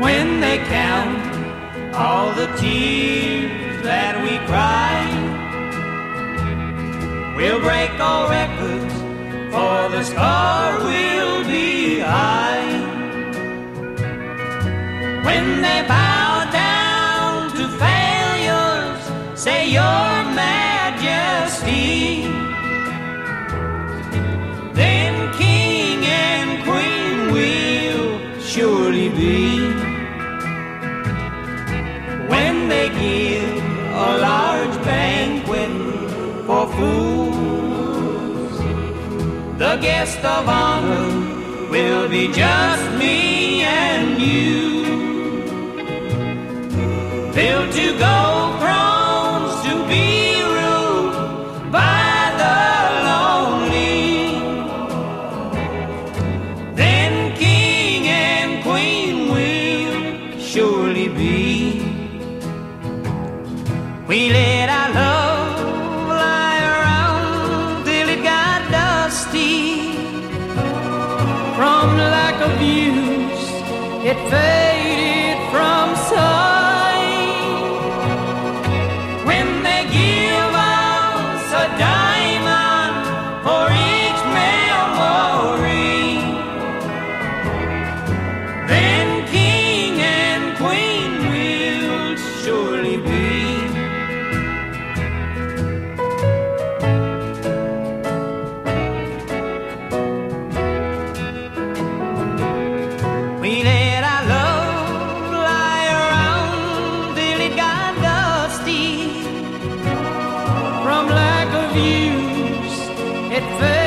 when they count all the tears that we cry. We'll break all records, for the scar will They give a large banquet for fools, the guest of honor will be just me and you. Built to go to be ruled by the lonely. Then king and queen will surely be. From lack of use, it faded from sight. It faded